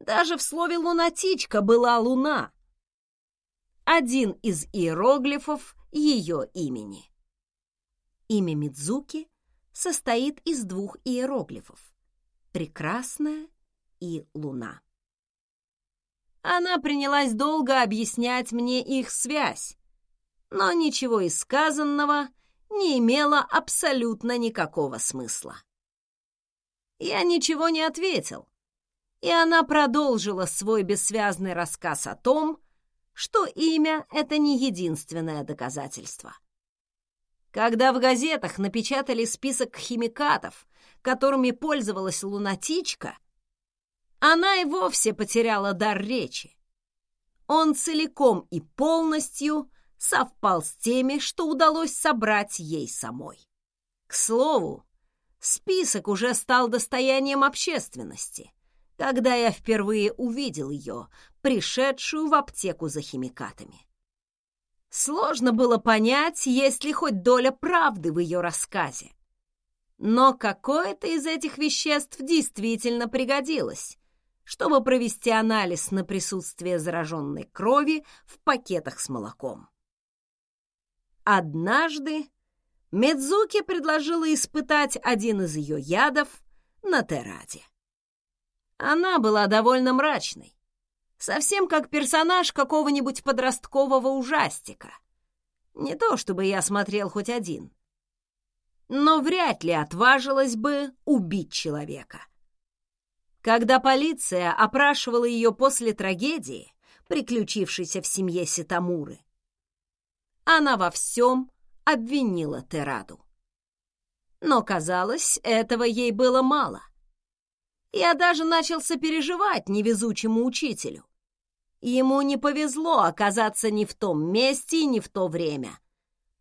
Даже в слове «лунатичка» была луна. Один из иероглифов ее имени. Имя Мидзуки состоит из двух иероглифов — «прекрасная» и «луна». Она принялась долго объяснять мне их связь, но ничего из сказанного не имело абсолютно никакого смысла. Я ничего не ответил, и она продолжила свой бессвязный рассказ о том, что имя — это не единственное доказательство. Когда в газетах напечатали список химикатов, которыми пользовалась лунатичка, она и вовсе потеряла дар речи. Он целиком и полностью совпал с теми, что удалось собрать ей самой. К слову, список уже стал достоянием общественности, когда я впервые увидел ее, пришедшую в аптеку за химикатами. Сложно было понять, есть ли хоть доля правды в ее рассказе. Но какое-то из этих веществ действительно пригодилось, чтобы провести анализ на присутствие зараженной крови в пакетах с молоком. Однажды Медзуки предложила испытать один из ее ядов на Тераде. Она была довольно мрачной, совсем как персонаж какого-нибудь подросткового ужастика. Не то чтобы я смотрел хоть один, но вряд ли отважилась бы убить человека. Когда полиция опрашивала ее после трагедии, приключившейся в семье Ситамуры, она во всем обвинила Тераду. Но, казалось, этого ей было мало. Я даже начал сопереживать невезучему учителю. Ему не повезло оказаться ни в том месте и ни в то время,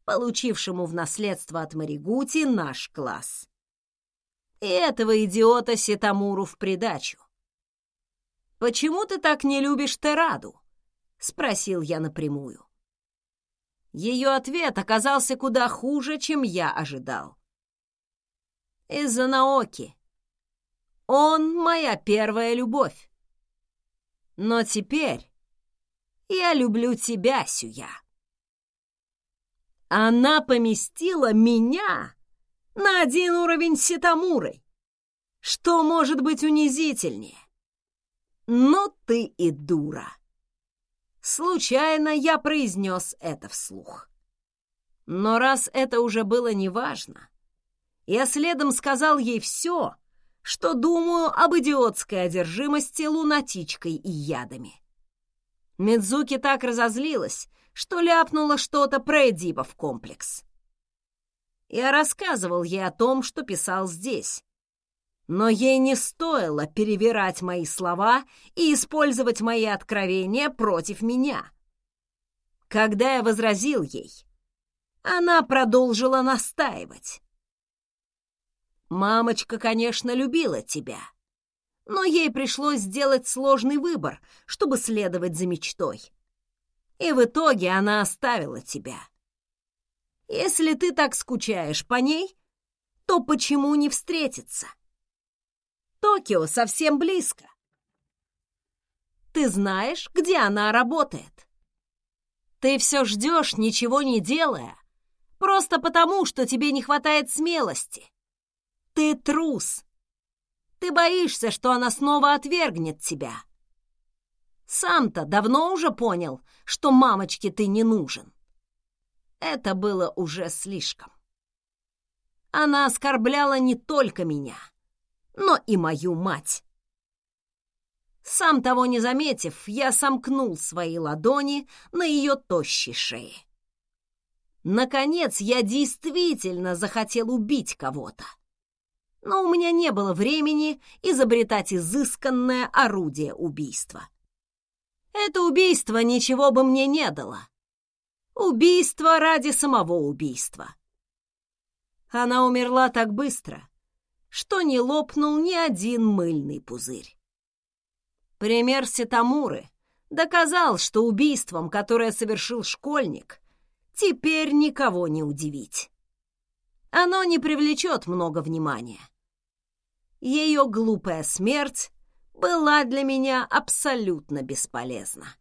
получившему в наследство от Маригути наш класс и этого идиота Ситамуру в придачу. «Почему ты так не любишь Тераду?» — спросил я напрямую. Ее ответ оказался куда хуже, чем я ожидал. «Из-за Наоки. Он моя первая любовь. Но теперь я люблю тебя, Сюя». Она поместила меня на один уровень с Ситамурой. Что может быть унизительнее? Но ты и дура. Случайно я произнес это вслух. Но раз это уже было неважно, я следом сказал ей все, что думаю об идиотской одержимости лунатичкой и ядами. Мидзуки так разозлилась, что ляпнула что-то про Эдипов комплекс. Я рассказывал ей о том, что писал здесь. Но ей не стоило перевирать мои слова и использовать мои откровения против меня. Когда я возразил ей, она продолжила настаивать. «Мамочка, конечно, любила тебя, но ей пришлось сделать сложный выбор, чтобы следовать за мечтой. И в итоге она оставила тебя. Если ты так скучаешь по ней, то почему не встретиться? Токио совсем близко. Ты знаешь, где она работает. Ты все ждешь, ничего не делая, просто потому, что тебе не хватает смелости. Ты трус. Ты боишься, что она снова отвергнет тебя. Сам-то давно уже понял, что мамочке ты не нужен. Это было уже слишком. Она оскорбляла не только меня, но и мою мать. Сам того не заметив, я сомкнул свои ладони на ее тощей шее. Наконец, я действительно захотел убить кого-то. Но у меня не было времени изобретать изысканное орудие убийства. Это убийство ничего бы мне не дало. Убийство ради самого убийства. Она умерла так быстро, что не лопнул ни один мыльный пузырь. Пример Ситамуры доказал, что убийством, которое совершил школьник, теперь никого не удивить. Оно не привлечет много внимания. Ее глупая смерть была для меня абсолютно бесполезна.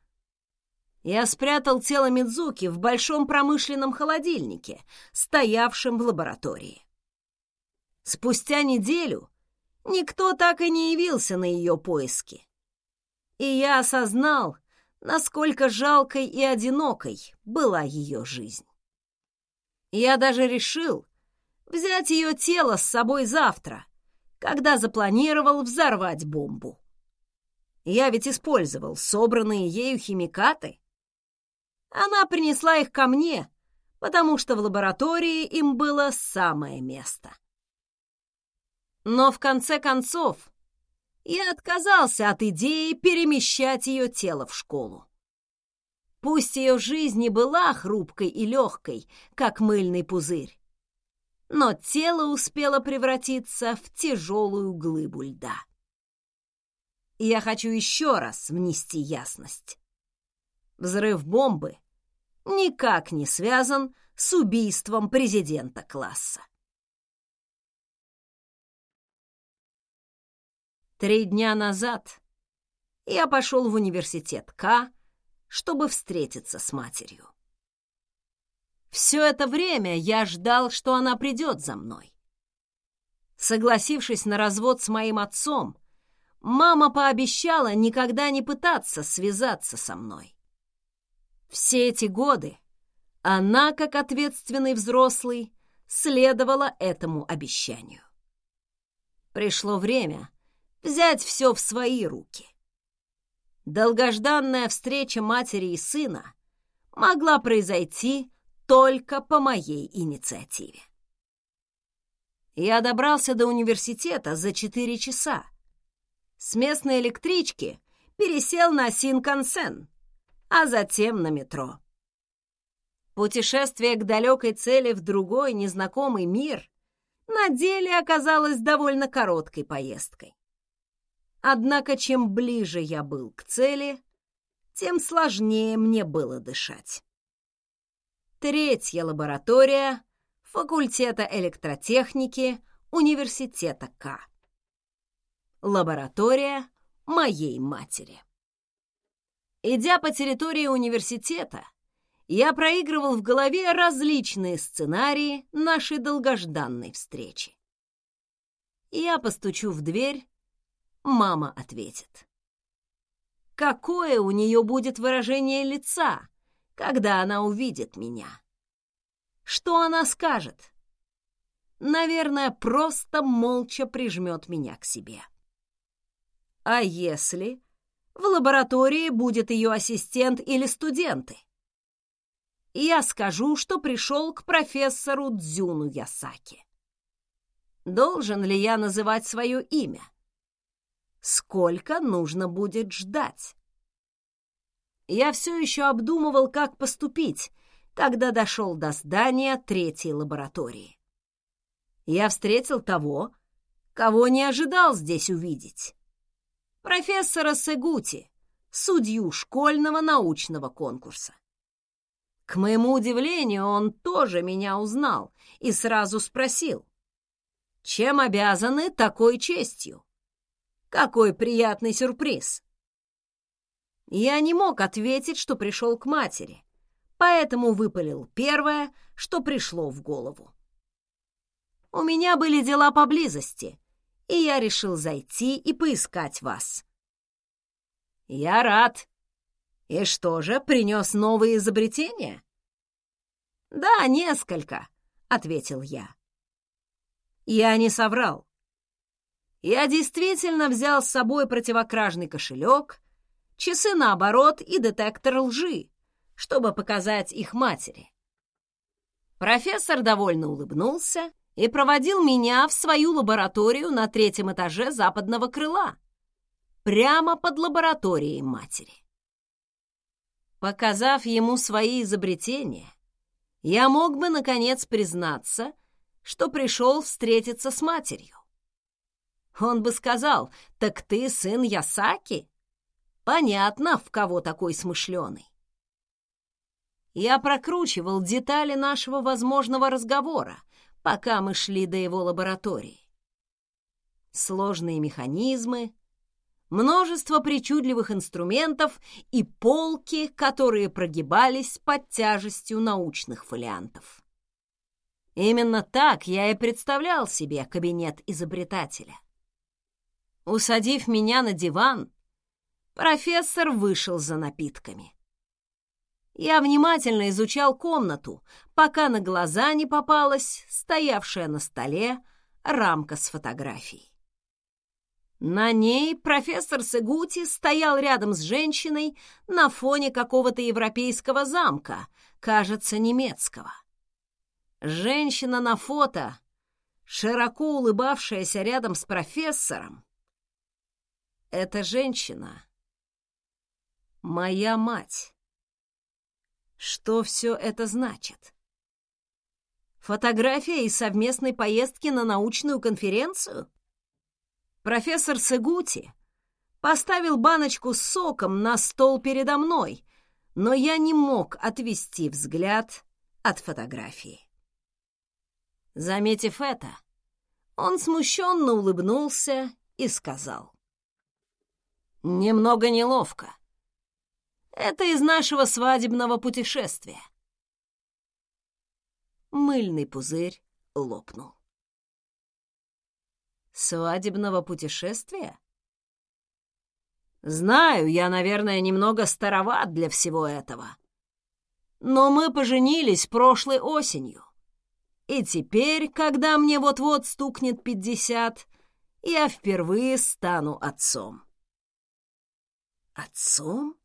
Я спрятал тело Мидзуки в большом промышленном холодильнике, стоявшем в лаборатории. Спустя неделю никто так и не явился на ее поиски. И я осознал, насколько жалкой и одинокой была ее жизнь. Я даже решил взять ее тело с собой завтра, когда запланировал взорвать бомбу. Я ведь использовал собранные ею химикаты, она принесла их ко мне, потому что в лаборатории им было самое место. Но в конце концов я отказался от идеи перемещать ее тело в школу. Пусть ее жизнь не была хрупкой и легкой, как мыльный пузырь, но тело успело превратиться в тяжелую глыбу льда. я хочу еще раз внести ясность. Взрыв бомбы никак не связан с убийством президента класса. Три дня назад я пошел в университет К, чтобы встретиться с матерью. Все это время я ждал, что она придет за мной. Согласившись на развод с моим отцом, мама пообещала никогда не пытаться связаться со мной. Все эти годы она, как ответственный взрослый, следовала этому обещанию. Пришло время взять все в свои руки. Долгожданная встреча матери и сына могла произойти только по моей инициативе. Я добрался до университета за четыре часа. С местной электрички пересел на Синкансен, а затем на метро. Путешествие к далекой цели в другой незнакомый мир на деле оказалось довольно короткой поездкой. Однако чем ближе я был к цели, тем сложнее мне было дышать. Третья лаборатория факультета электротехники университета К. Лаборатория моей матери. Идя по территории университета, я проигрывал в голове различные сценарии нашей долгожданной встречи. Я постучу в дверь, мама ответит. Какое у нее будет выражение лица, когда она увидит меня? Что она скажет? Наверное, просто молча прижмет меня к себе. А если в лаборатории будет ее ассистент или студенты? Я скажу, что пришел к профессору Дзюну Ясаки. Должен ли я называть свое имя? Сколько нужно будет ждать? Я все еще обдумывал, как поступить, когда дошел до здания третьей лаборатории. Я встретил того, кого не ожидал здесь увидеть. Профессора Сегути, судью школьного научного конкурса. К моему удивлению, он тоже меня узнал и сразу спросил, чем обязаны такой честью? Какой приятный сюрприз! Я не мог ответить, что пришел к матери, поэтому выпалил первое, что пришло в голову. У меня были дела поблизости, и я решил зайти и поискать вас. Я рад. И что же, принес новые изобретения? Да, несколько, ответил я. Я не соврал. Я действительно взял с собой противокражный кошелек, часы наоборот и детектор лжи, чтобы показать их матери. Профессор довольно улыбнулся и проводил меня в свою лабораторию на третьем этаже западного крыла, прямо под лабораторией матери. Показав ему свои изобретения, я мог бы, наконец, признаться, что пришел встретиться с матерью. Он бы сказал, «Так ты сын Ясаки?» Понятно, в кого такой смышленый. Я прокручивал детали нашего возможного разговора, пока мы шли до его лаборатории. Сложные механизмы, множество причудливых инструментов и полки, которые прогибались под тяжестью научных фолиантов. Именно так я и представлял себе кабинет изобретателя. Усадив меня на диван, профессор вышел за напитками. Я внимательно изучал комнату, пока на глаза не попалась стоявшая на столе рамка с фотографией. На ней профессор Сегути стоял рядом с женщиной на фоне какого-то европейского замка, кажется, немецкого. Женщина на фото, широко улыбавшаяся рядом с профессором, эта женщина — моя мать. Что все это значит? Фотография из совместной поездки на научную конференцию? Профессор Сегути поставил баночку с соком на стол передо мной, но я не мог отвести взгляд от фотографии. Заметив это, он смущенно улыбнулся и сказал. «Немного неловко. Это из нашего свадебного путешествия». Мыльный пузырь лопнул. «Свадебного путешествия?» «Знаю, я, наверное, немного староват для всего этого. Но мы поженились прошлой осенью. И теперь, когда мне вот-вот стукнет пятьдесят, я впервые стану отцом. Отцом?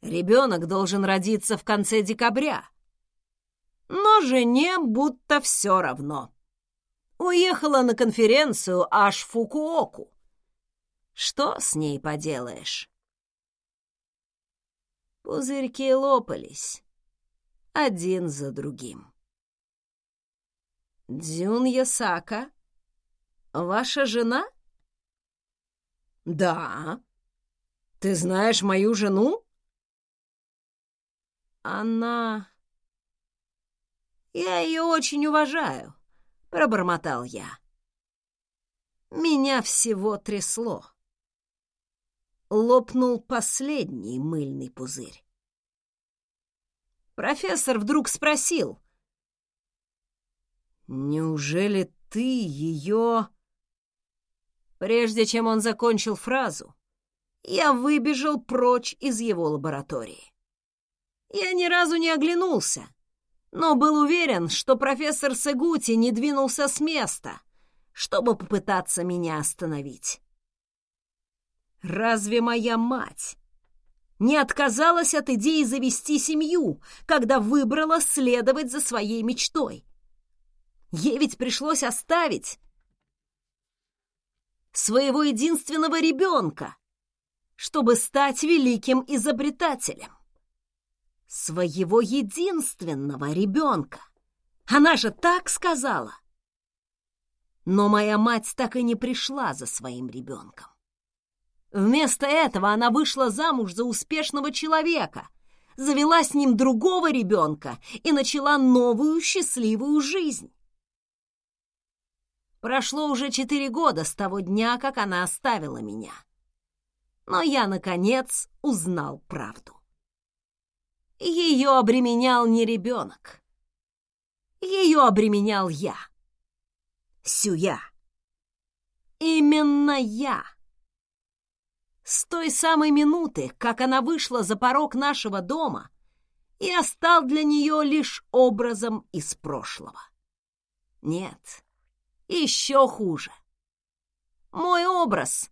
Ребенок должен родиться в конце декабря. Но жене будто все равно. Уехала на конференцию аж в Фукуоку. Что с ней поделаешь? Пузырьки лопались один за другим. Дзюн Ясака? Ваша жена? Да. Ты знаешь мою жену? Она... Я ее очень уважаю, пробормотал я. Меня всего трясло. Лопнул последний мыльный пузырь. Профессор вдруг спросил — «Неужели ты ее...» Прежде чем он закончил фразу, я выбежал прочь из его лаборатории. Я ни разу не оглянулся, но был уверен, что профессор Сегути не двинулся с места, чтобы попытаться меня остановить. Разве моя мать не отказалась от идеи завести семью, когда выбрала следовать за своей мечтой? Ей ведь пришлось оставить своего единственного ребенка, чтобы стать великим изобретателем. Своего единственного ребенка. Она же так сказала. Но моя мать так и не пришла за своим ребенком. Вместо этого она вышла замуж за успешного человека, завела с ним другого ребенка и начала новую счастливую жизнь. Прошло уже четыре года с того дня, как она оставила меня. Но я, наконец, узнал правду. Ее обременял не ребенок. Ее обременял я. Сюя. Именно я. С той самой минуты, как она вышла за порог нашего дома, я стал для нее лишь образом из прошлого. Нет, еще хуже. Мой образ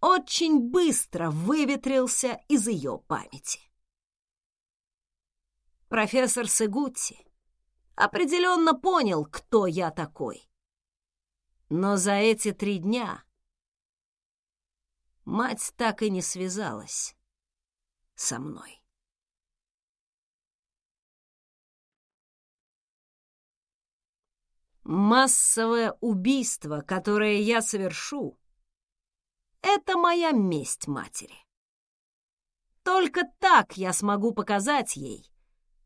очень быстро выветрился из ее памяти. Профессор Сегутти определенно понял, кто я такой. Но за эти три дня мать так и не связалась со мной. Массовое убийство, которое я совершу, это моя месть матери. Только так я смогу показать ей,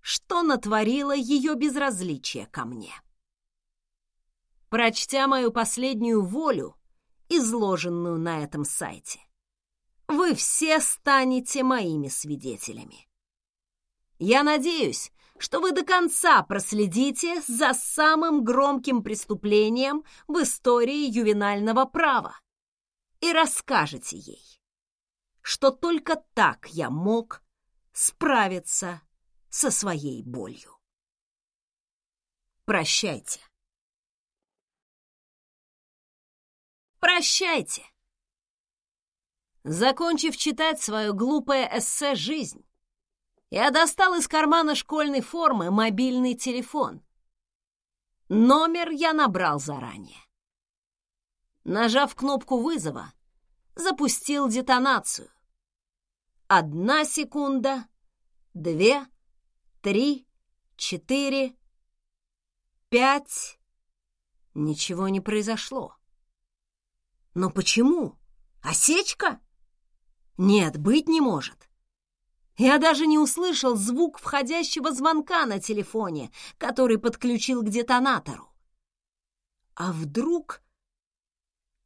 что натворило ее безразличие ко мне. Прочтя мою последнюю волю, изложенную на этом сайте, вы все станете моими свидетелями. Я надеюсь, что вы до конца проследите за самым громким преступлением в истории ювенального права и расскажете ей, что только так я мог справиться со своей болью. Прощайте. Прощайте. Закончив читать свое глупое эссе «Жизнь», я достал из кармана школьной формы мобильный телефон. Номер я набрал заранее. Нажав кнопку вызова, запустил детонацию. Одна секунда, две, три, четыре, пять. Ничего не произошло. Но почему? Осечка? Нет, быть не может. Я даже не услышал звук входящего звонка на телефоне, который подключил к детонатору. А вдруг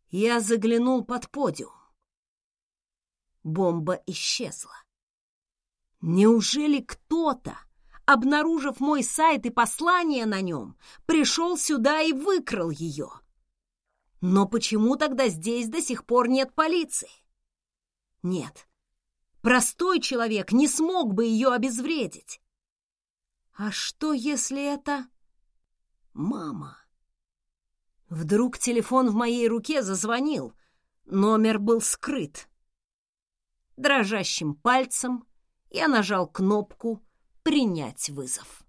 я заглянул под подиум? Бомба исчезла. Неужели кто-то, обнаружив мой сайт и послание на нем, пришел сюда и выкрал ее? Но почему тогда здесь до сих пор нет полиции? Нет, Простой человек не смог бы ее обезвредить. А что, если это мама? Вдруг телефон в моей руке зазвонил. Номер был скрыт. Дрожащим пальцем я нажал кнопку «Принять вызов».